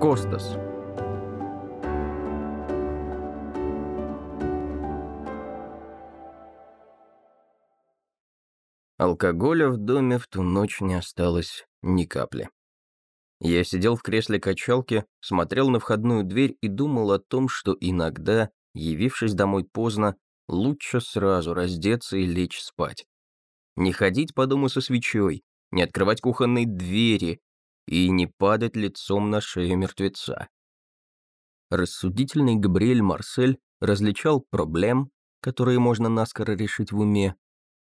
Костас. Алкоголя в доме в ту ночь не осталось ни капли. Я сидел в кресле качалки, смотрел на входную дверь и думал о том, что иногда, явившись домой поздно, лучше сразу раздеться и лечь спать. Не ходить по дому со свечой, не открывать кухонные двери и не падать лицом на шею мертвеца. Рассудительный Габриэль Марсель различал проблем, которые можно наскоро решить в уме,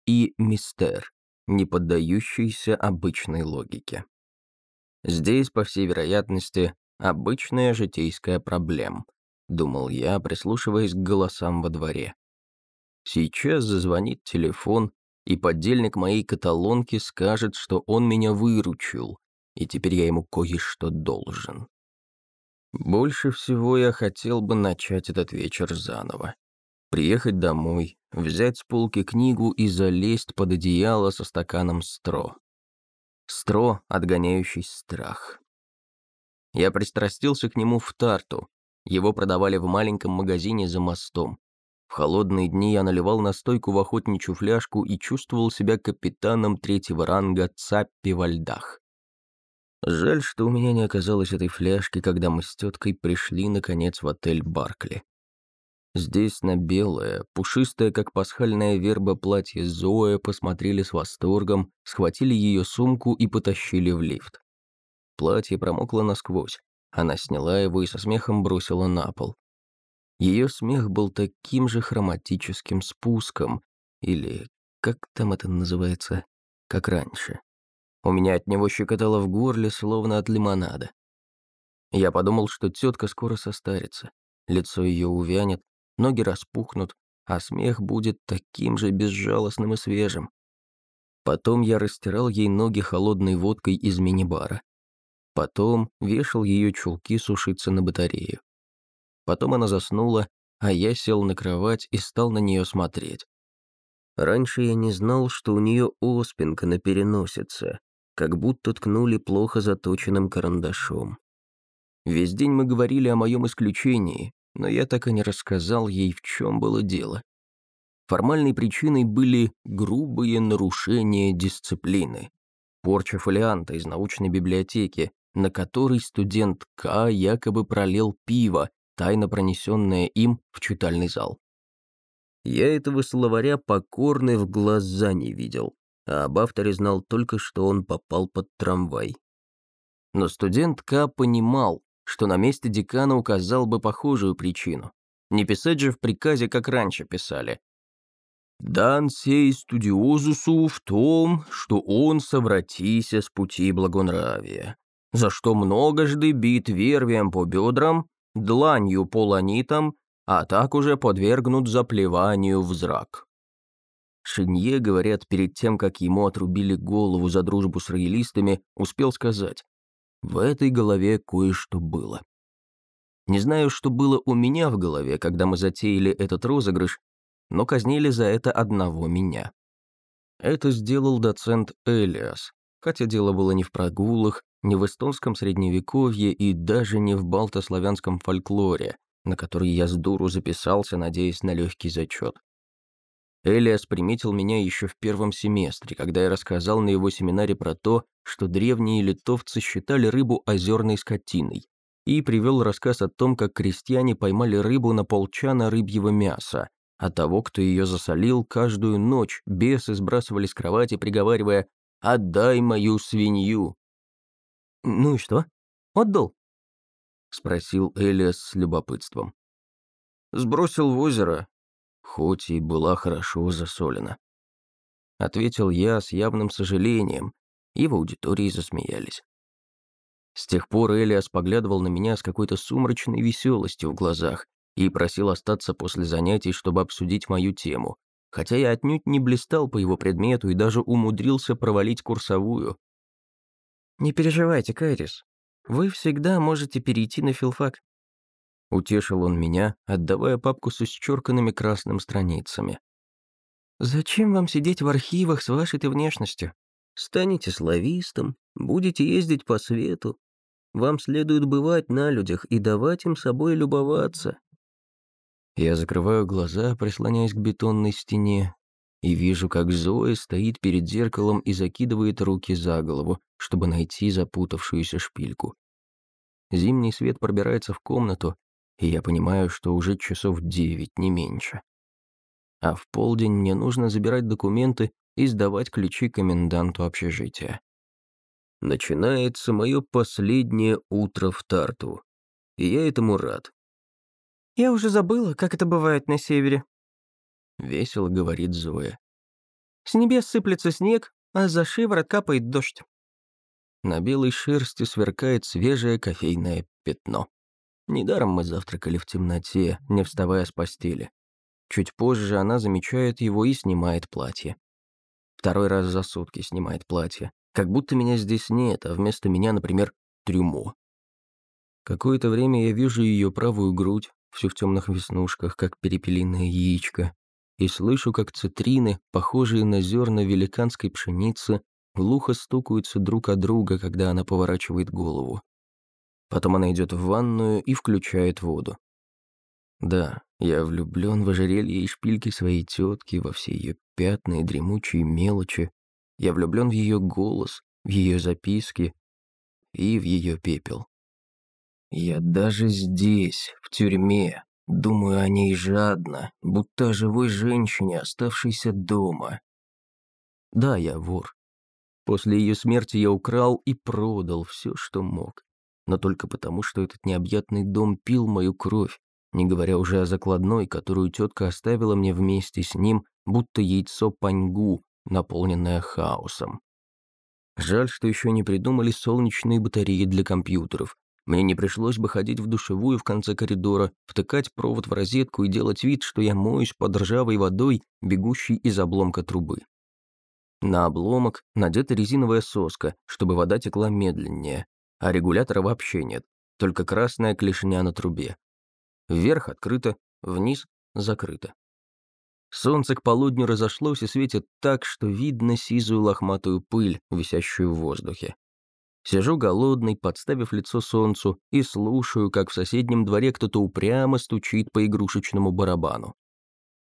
и мистер, не поддающийся обычной логике. Здесь, по всей вероятности, обычная житейская проблема, думал я, прислушиваясь к голосам во дворе. Сейчас зазвонит телефон, и подельник моей каталонки скажет, что он меня выручил, и теперь я ему кое-что должен. Больше всего я хотел бы начать этот вечер заново. Приехать домой, взять с полки книгу и залезть под одеяло со стаканом стро. Стро, отгоняющий страх. Я пристрастился к нему в Тарту. Его продавали в маленьком магазине за мостом. В холодные дни я наливал настойку в охотничью фляжку и чувствовал себя капитаном третьего ранга Цаппи во льдах. Жаль, что у меня не оказалось этой фляжки, когда мы с теткой пришли, наконец, в отель Баркли. Здесь на белое, пушистое, как пасхальная верба, платье Зоя посмотрели с восторгом, схватили ее сумку и потащили в лифт. Платье промокло насквозь. Она сняла его и со смехом бросила на пол. Ее смех был таким же хроматическим спуском, или как там это называется, как раньше. У меня от него щекотало в горле, словно от лимонада. Я подумал, что тетка скоро состарится. Лицо ее увянет, ноги распухнут, а смех будет таким же безжалостным и свежим. Потом я растирал ей ноги холодной водкой из мини-бара. Потом вешал ее чулки сушиться на батарею. Потом она заснула, а я сел на кровать и стал на нее смотреть. Раньше я не знал, что у нее оспинка на переносице, как будто ткнули плохо заточенным карандашом. Весь день мы говорили о моем исключении, но я так и не рассказал ей, в чем было дело. Формальной причиной были грубые нарушения дисциплины. Порча фолианта из научной библиотеки, на который студент К якобы пролил пиво, тайно пронесенное им в читальный зал. Я этого словаря покорный в глаза не видел, а об авторе знал только, что он попал под трамвай. Но студент К понимал, что на месте декана указал бы похожую причину. Не писать же в приказе, как раньше писали. «Дан сей студиозусу в том, что он совратися с пути благонравия, за что многожды бит вервием по бедрам, дланью по ланитам, а так уже подвергнут заплеванию в зрак». Шинье, говорят, перед тем, как ему отрубили голову за дружбу с роялистами, успел сказать, «В этой голове кое-что было». Не знаю, что было у меня в голове, когда мы затеяли этот розыгрыш, но казнили за это одного меня. Это сделал доцент Элиас, хотя дело было не в прогулах, не в эстонском средневековье и даже не в балтославянском фольклоре, на который я с дуру записался, надеясь на легкий зачет. Элиас приметил меня еще в первом семестре, когда я рассказал на его семинаре про то, что древние литовцы считали рыбу озерной скотиной, и привел рассказ о том, как крестьяне поймали рыбу на полчана рыбьего мяса, а того, кто ее засолил, каждую ночь бесы сбрасывали с кровати, приговаривая «Отдай мою свинью!» «Ну и что? Отдал?» — спросил Элиас с любопытством. «Сбросил в озеро, хоть и была хорошо засолена. Ответил я с явным сожалением, и в аудитории засмеялись. С тех пор Элиас поглядывал на меня с какой-то сумрачной веселостью в глазах и просил остаться после занятий, чтобы обсудить мою тему, хотя я отнюдь не блистал по его предмету и даже умудрился провалить курсовую. «Не переживайте, Кайрис, вы всегда можете перейти на филфак. Утешил он меня, отдавая папку с исчерканными красным страницами. «Зачем вам сидеть в архивах с вашей-то внешностью? Станете славистом, будете ездить по свету. Вам следует бывать на людях и давать им собой любоваться. Я закрываю глаза, прислоняясь к бетонной стене, и вижу, как Зоя стоит перед зеркалом и закидывает руки за голову, чтобы найти запутавшуюся шпильку. Зимний свет пробирается в комнату, и я понимаю, что уже часов девять, не меньше. А в полдень мне нужно забирать документы и сдавать ключи коменданту общежития. Начинается мое последнее утро в Тарту, и я этому рад. «Я уже забыла, как это бывает на севере», — весело говорит Зоя. «С небес сыплется снег, а за шиворот капает дождь». На белой шерсти сверкает свежее кофейное пятно. Недаром мы завтракали в темноте, не вставая с постели. Чуть позже она замечает его и снимает платье. Второй раз за сутки снимает платье. Как будто меня здесь нет, а вместо меня, например, трюмо. Какое-то время я вижу ее правую грудь, всю в темных веснушках, как перепелиное яичко, и слышу, как цитрины, похожие на зерна великанской пшеницы, глухо стукаются друг о друга, когда она поворачивает голову. Потом она идет в ванную и включает воду. Да, я влюблен в ожерелье и шпильки своей тетки, во все ее пятна и дремучие мелочи. Я влюблен в ее голос, в ее записки и в ее пепел. Я даже здесь, в тюрьме, думаю о ней жадно, будто о живой женщине, оставшейся дома. Да, я вор. После ее смерти я украл и продал все, что мог. Но только потому, что этот необъятный дом пил мою кровь, не говоря уже о закладной, которую тетка оставила мне вместе с ним, будто яйцо паньгу, наполненное хаосом. Жаль, что еще не придумали солнечные батареи для компьютеров, мне не пришлось бы ходить в душевую в конце коридора, втыкать провод в розетку и делать вид, что я моюсь под ржавой водой, бегущей из обломка трубы. На обломок надета резиновая соска, чтобы вода текла медленнее, а регулятора вообще нет, только красная клешня на трубе. Вверх открыто, вниз закрыто. Солнце к полудню разошлось и светит так, что видно сизую лохматую пыль, висящую в воздухе. Сижу голодный, подставив лицо солнцу, и слушаю, как в соседнем дворе кто-то упрямо стучит по игрушечному барабану.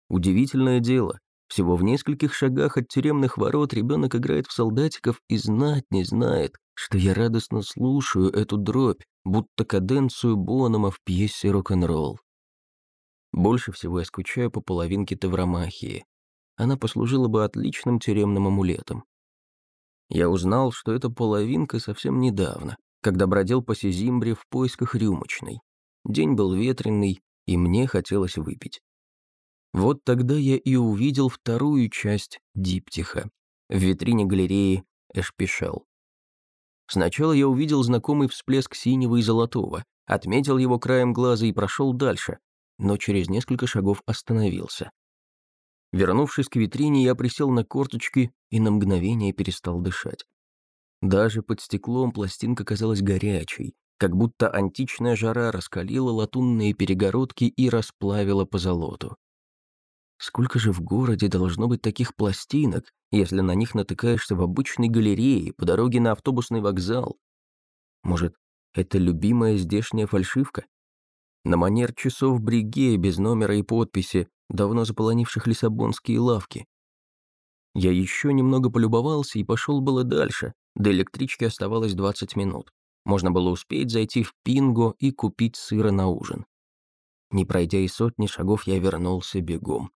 Удивительное дело. Всего в нескольких шагах от тюремных ворот ребенок играет в солдатиков и знать не знает, что я радостно слушаю эту дробь, будто каденцию Бонома в пьесе рок-н-ролл. Больше всего я скучаю по половинке Тавромахии. Она послужила бы отличным тюремным амулетом. Я узнал, что это половинка совсем недавно, когда бродил по Сизимбре в поисках рюмочной. День был ветреный, и мне хотелось выпить. Вот тогда я и увидел вторую часть диптиха в витрине галереи Эшпишел. Сначала я увидел знакомый всплеск синего и золотого, отметил его краем глаза и прошел дальше, но через несколько шагов остановился. Вернувшись к витрине, я присел на корточки и на мгновение перестал дышать. Даже под стеклом пластинка казалась горячей, как будто античная жара раскалила латунные перегородки и расплавила позолоту. Сколько же в городе должно быть таких пластинок, если на них натыкаешься в обычной галерее, по дороге на автобусный вокзал? Может, это любимая здешняя фальшивка? На манер часов бриге без номера и подписи, давно заполонивших лиссабонские лавки. Я еще немного полюбовался и пошел было дальше. До электрички оставалось 20 минут. Можно было успеть зайти в Пинго и купить сыра на ужин. Не пройдя и сотни шагов, я вернулся бегом.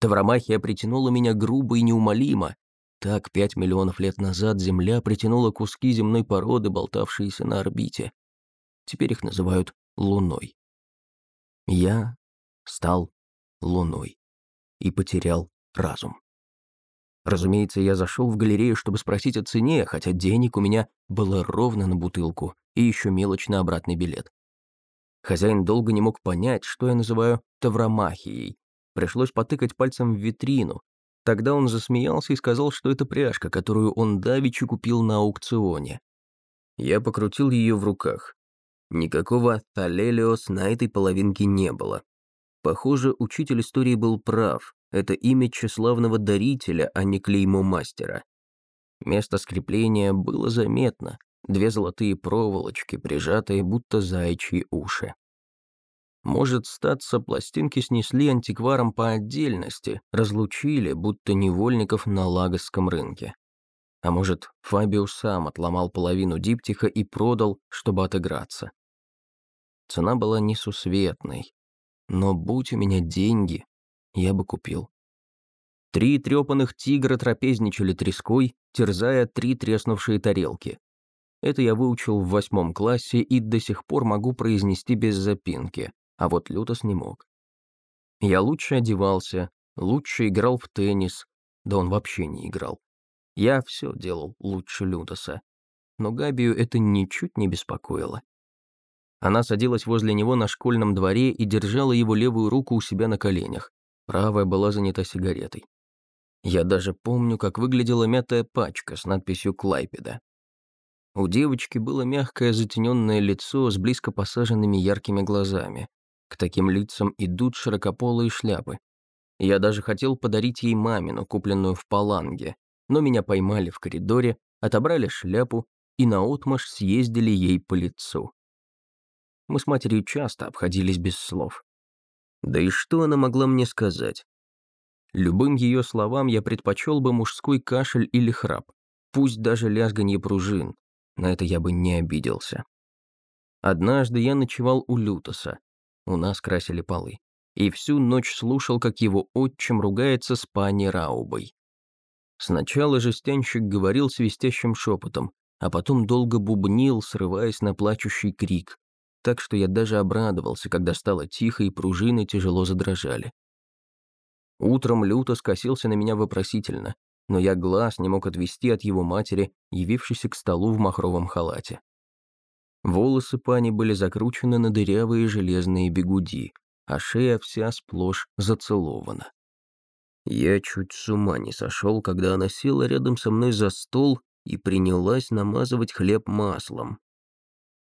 Тавромахия притянула меня грубо и неумолимо. Так пять миллионов лет назад Земля притянула куски земной породы, болтавшиеся на орбите. Теперь их называют Луной. Я стал Луной и потерял разум. Разумеется, я зашел в галерею, чтобы спросить о цене, хотя денег у меня было ровно на бутылку и еще мелочь на обратный билет. Хозяин долго не мог понять, что я называю тавромахией. Пришлось потыкать пальцем в витрину. Тогда он засмеялся и сказал, что это пряжка, которую он давеча купил на аукционе. Я покрутил ее в руках. Никакого Талелиос на этой половинке не было. Похоже, учитель истории был прав. Это имя тщеславного дарителя, а не клеймо мастера. Место скрепления было заметно. две золотые проволочки, прижатые будто заячьи уши. Может, статься, пластинки снесли антикварам по отдельности, разлучили, будто невольников на лагосском рынке. А может, Фабио сам отломал половину диптиха и продал, чтобы отыграться. Цена была несусветной. Но будь у меня деньги, я бы купил. Три трепанных тигра трапезничали треской, терзая три треснувшие тарелки. Это я выучил в восьмом классе и до сих пор могу произнести без запинки, а вот Лютос не мог. Я лучше одевался, лучше играл в теннис, да он вообще не играл. Я все делал лучше Лютоса. Но Габию это ничуть не беспокоило. Она садилась возле него на школьном дворе и держала его левую руку у себя на коленях. Правая была занята сигаретой. Я даже помню, как выглядела мятая пачка с надписью «Клайпеда». У девочки было мягкое затененное лицо с близко посаженными яркими глазами. К таким лицам идут широкополые шляпы. Я даже хотел подарить ей мамину, купленную в Паланге, но меня поймали в коридоре, отобрали шляпу и наотмашь съездили ей по лицу. Мы с матерью часто обходились без слов. Да и что она могла мне сказать? Любым ее словам я предпочел бы мужской кашель или храп, пусть даже лязганье пружин, на это я бы не обиделся. Однажды я ночевал у Лютоса, у нас красили полы, и всю ночь слушал, как его отчим ругается с пани Раубой. Сначала жестянщик говорил свистящим шепотом, а потом долго бубнил, срываясь на плачущий крик, так что я даже обрадовался, когда стало тихо и пружины тяжело задрожали. Утром люто скосился на меня вопросительно, но я глаз не мог отвести от его матери, явившейся к столу в махровом халате. Волосы пани были закручены на дырявые железные бегуди, а шея вся сплошь зацелована. Я чуть с ума не сошел, когда она села рядом со мной за стол и принялась намазывать хлеб маслом.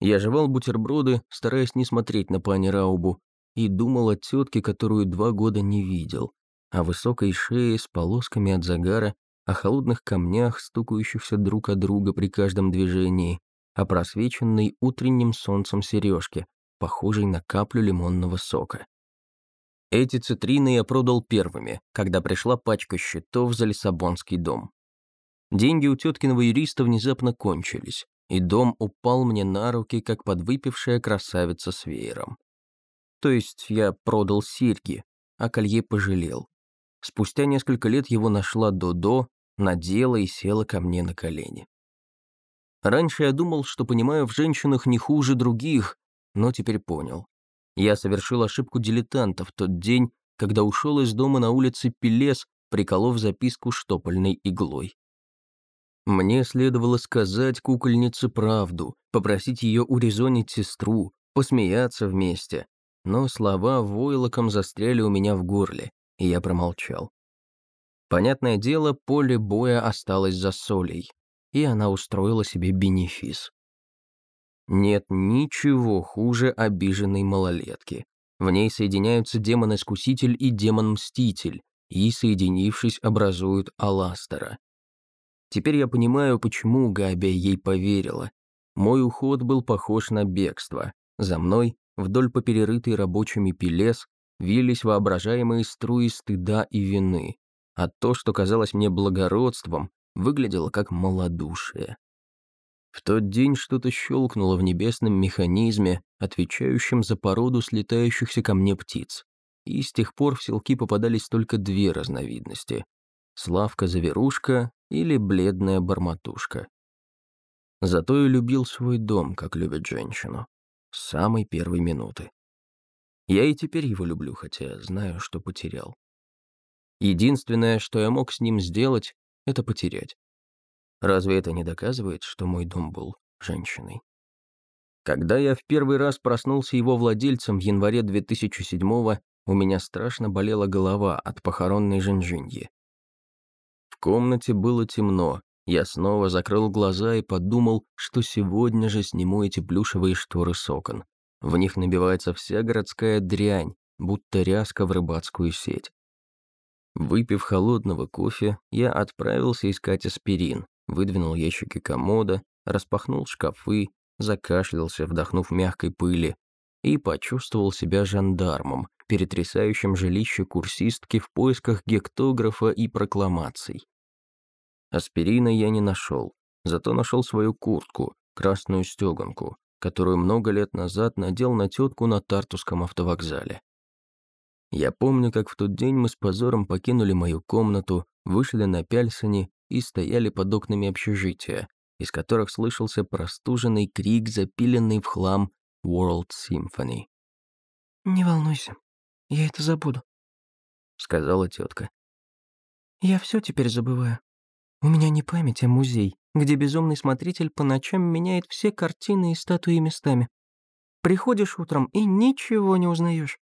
Я жевал бутерброды, стараясь не смотреть на пани Раубу, и думал о тетке, которую два года не видел, о высокой шее с полосками от загара, о холодных камнях, стукающихся друг о друга при каждом движении, о просвеченной утренним солнцем сережке, похожей на каплю лимонного сока. Эти цитрины я продал первыми, когда пришла пачка счетов за Лиссабонский дом. Деньги у теткиного юриста внезапно кончились, и дом упал мне на руки, как подвыпившая красавица с веером. То есть я продал серьги, а колье пожалел. Спустя несколько лет его нашла Додо, надела и села ко мне на колени. Раньше я думал, что понимаю в женщинах не хуже других, но теперь понял. Я совершил ошибку дилетанта в тот день, когда ушел из дома на улице Пелес, приколов записку штопольной иглой. Мне следовало сказать кукольнице правду, попросить ее урезонить сестру, посмеяться вместе. Но слова войлоком застряли у меня в горле, и я промолчал. Понятное дело, поле боя осталось за Солей, и она устроила себе бенефис. Нет ничего хуже обиженной малолетки. В ней соединяются демон-искуситель и демон-мститель, и, соединившись, образуют Аластера. Теперь я понимаю, почему Габия ей поверила. Мой уход был похож на бегство. За мной, вдоль по перерытой рабочими пелес, вились воображаемые струи стыда и вины, а то, что казалось мне благородством, выглядело как малодушие. В тот день что-то щелкнуло в небесном механизме, отвечающем за породу слетающихся ко мне птиц. И с тех пор в селки попадались только две разновидности — Славка-заверушка или бледная барматушка. Зато и любил свой дом, как любят женщину. С самой первой минуты. Я и теперь его люблю, хотя знаю, что потерял. Единственное, что я мог с ним сделать, это потерять. Разве это не доказывает, что мой дом был женщиной? Когда я в первый раз проснулся его владельцем в январе 2007-го, у меня страшно болела голова от похоронной женжиньи. В комнате было темно, я снова закрыл глаза и подумал, что сегодня же сниму эти плюшевые шторы с окон. В них набивается вся городская дрянь, будто ряска в рыбацкую сеть. Выпив холодного кофе, я отправился искать аспирин, выдвинул ящики комода, распахнул шкафы, закашлялся, вдохнув мягкой пыли, и почувствовал себя жандармом, перетрясающим жилище курсистки в поисках гектографа и прокламаций. Аспирина я не нашел, зато нашел свою куртку, красную стеганку, которую много лет назад надел на тетку на Тартуском автовокзале. Я помню, как в тот день мы с позором покинули мою комнату, вышли на Пяльсоне и стояли под окнами общежития, из которых слышался простуженный крик, запиленный в хлам World Symphony. «Не волнуйся, я это забуду», — сказала тетка. «Я все теперь забываю. У меня не память, а музей, где безумный смотритель по ночам меняет все картины и статуи местами. Приходишь утром и ничего не узнаешь.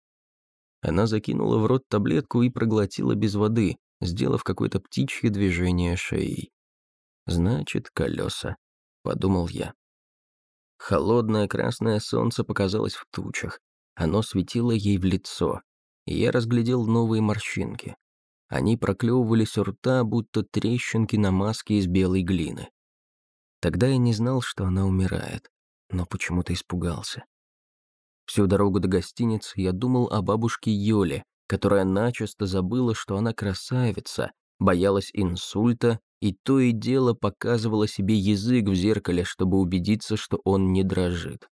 Она закинула в рот таблетку и проглотила без воды, сделав какое-то птичье движение шеей. «Значит, колеса», — подумал я. Холодное красное солнце показалось в тучах. Оно светило ей в лицо, и я разглядел новые морщинки. Они проклевывались у рта, будто трещинки на маске из белой глины. Тогда я не знал, что она умирает, но почему-то испугался. Всю дорогу до гостиницы я думал о бабушке Йоле, которая начисто забыла, что она красавица, боялась инсульта и то и дело показывала себе язык в зеркале, чтобы убедиться, что он не дрожит.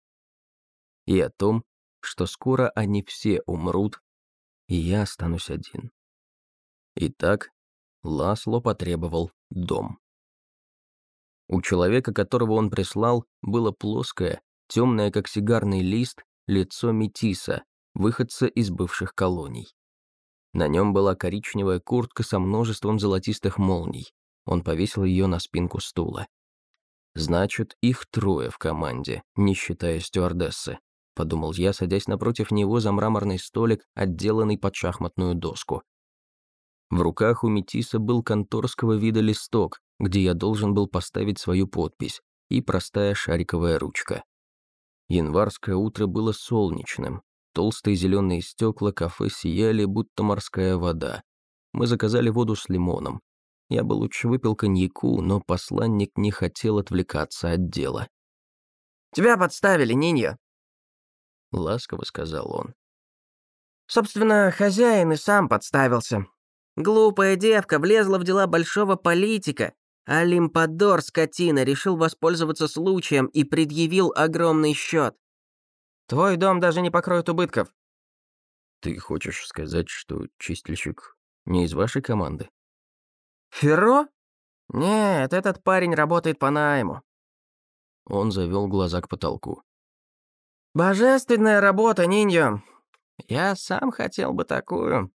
И о том, что скоро они все умрут, и я останусь один. Итак, Ласло потребовал дом. У человека, которого он прислал, было плоское, темное, как сигарный лист, лицо метиса, выходца из бывших колоний. На нем была коричневая куртка со множеством золотистых молний. Он повесил ее на спинку стула. «Значит, их трое в команде, не считая стюардессы», — подумал я, садясь напротив него за мраморный столик, отделанный под шахматную доску. В руках у Метиса был конторского вида листок, где я должен был поставить свою подпись, и простая шариковая ручка. Январское утро было солнечным. Толстые зеленые стекла кафе сияли, будто морская вода. Мы заказали воду с лимоном. Я бы лучше выпил коньяку, но посланник не хотел отвлекаться от дела. «Тебя подставили, Нинья!» Ласково сказал он. «Собственно, хозяин и сам подставился. Глупая девка влезла в дела большого политика, а Лимпадор, скотина, решил воспользоваться случаем и предъявил огромный счет. Твой дом даже не покроет убытков. Ты хочешь сказать, что чистильщик не из вашей команды? Ферро? Нет, этот парень работает по найму. Он завел глаза к потолку. Божественная работа, Ниньо. Я сам хотел бы такую.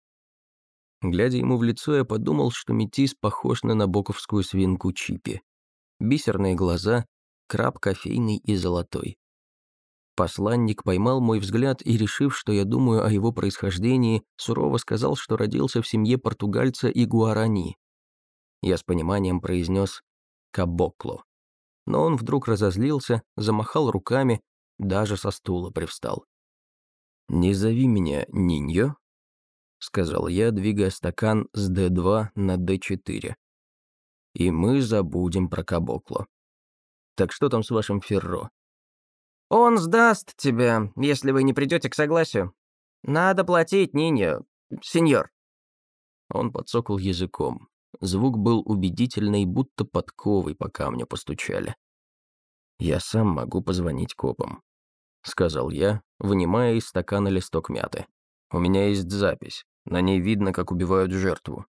Глядя ему в лицо, я подумал, что метис похож на набоковскую свинку Чипи. Бисерные глаза, краб кофейный и золотой. Посланник поймал мой взгляд и, решив, что я думаю о его происхождении, сурово сказал, что родился в семье португальца и гуарани. Я с пониманием произнес «кабокло». Но он вдруг разозлился, замахал руками, даже со стула привстал. «Не зови меня Ниньо, — сказал я, двигая стакан с D2 на D4. «И мы забудем про Кабокло. Так что там с вашим Ферро?» «Он сдаст тебя, если вы не придете к согласию. Надо платить, Ниньо, сеньор». Он подсокал языком. Звук был убедительный, будто подковой по камню постучали. «Я сам могу позвонить копам», — сказал я, вынимая из стакана листок мяты. У меня есть запись. На ней видно, как убивают жертву.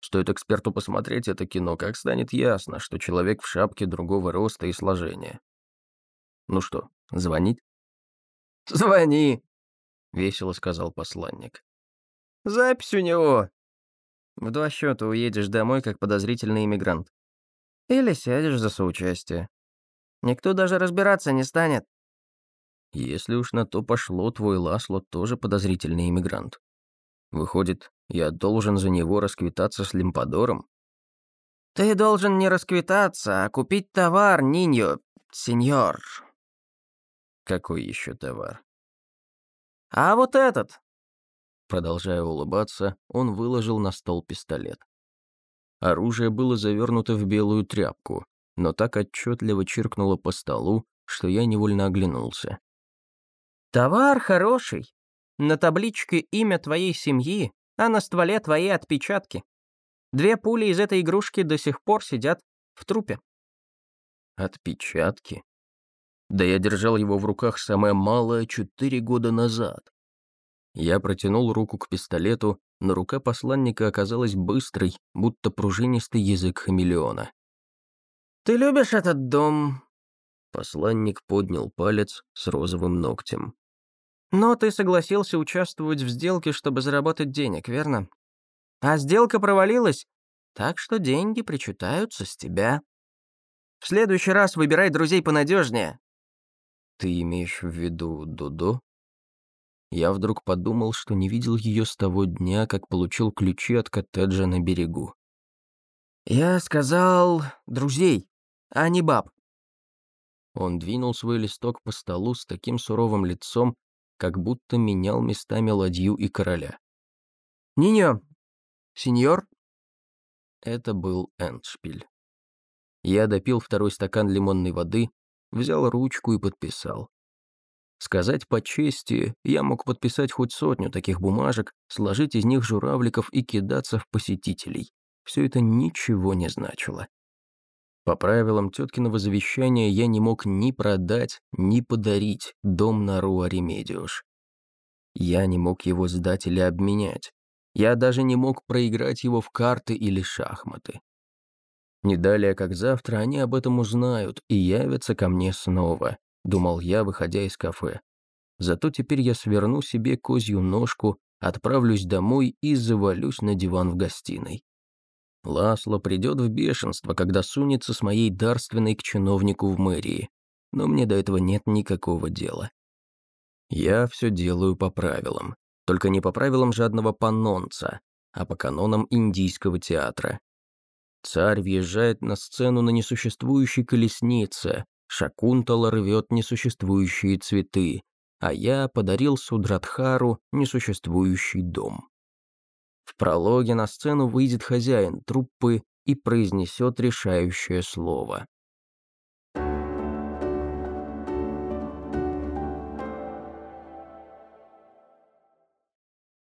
Стоит эксперту посмотреть это кино, как станет ясно, что человек в шапке другого роста и сложения. Ну что, звонить? «Звони!» — весело сказал посланник. «Запись у него. В два счета уедешь домой, как подозрительный иммигрант. Или сядешь за соучастие. Никто даже разбираться не станет. Если уж на то пошло, твой Ласло тоже подозрительный иммигрант. Выходит, я должен за него расквитаться с Лимпадором? Ты должен не расквитаться, а купить товар, Ниньо, сеньор. Какой еще товар? А вот этот. Продолжая улыбаться, он выложил на стол пистолет. Оружие было завернуто в белую тряпку. но так отчетливо чиркнула по столу, что я невольно оглянулся. «Товар хороший. На табличке имя твоей семьи, а на стволе твои отпечатки. Две пули из этой игрушки до сих пор сидят в трупе». «Отпечатки?» Да я держал его в руках самое малое четыре года назад. Я протянул руку к пистолету, но рука посланника оказалась быстрой, будто пружинистый язык хамелеона. «Ты любишь этот дом?» Посланник поднял палец с розовым ногтем. «Но ты согласился участвовать в сделке, чтобы заработать денег, верно? А сделка провалилась, так что деньги причитаются с тебя. В следующий раз выбирай друзей понадежнее. «Ты имеешь в виду Дудо?» Я вдруг подумал, что не видел ее с того дня, как получил ключи от коттеджа на берегу. «Я сказал друзей, а не баб». Он двинул свой листок по столу с таким суровым лицом, как будто менял местами ладью и короля. «Ниньо, сеньор?» Это был Эндшпиль. Я допил второй стакан лимонной воды, взял ручку и подписал. Сказать по чести, я мог подписать хоть сотню таких бумажек, сложить из них журавликов и кидаться в посетителей. Все это ничего не значило. По правилам теткиного завещания я не мог ни продать, ни подарить дом на Руа Ремедиуш. Я не мог его сдать или обменять. Я даже не мог проиграть его в карты или шахматы. Не далее, как завтра, они об этом узнают и явятся ко мне снова, думал я, выходя из кафе. Зато теперь я сверну себе козью ножку, отправлюсь домой и завалюсь на диван в гостиной. Ласло придет в бешенство, когда сунется с моей дарственной к чиновнику в мэрии, но мне до этого нет никакого дела. Я все делаю по правилам, только не по правилам жадного панонца, а по канонам индийского театра. Царь въезжает на сцену на несуществующей колеснице, Шакунтала рвет несуществующие цветы, а я подарил Судрадхару несуществующий дом. В прологе на сцену выйдет хозяин труппы и произнесет решающее слово.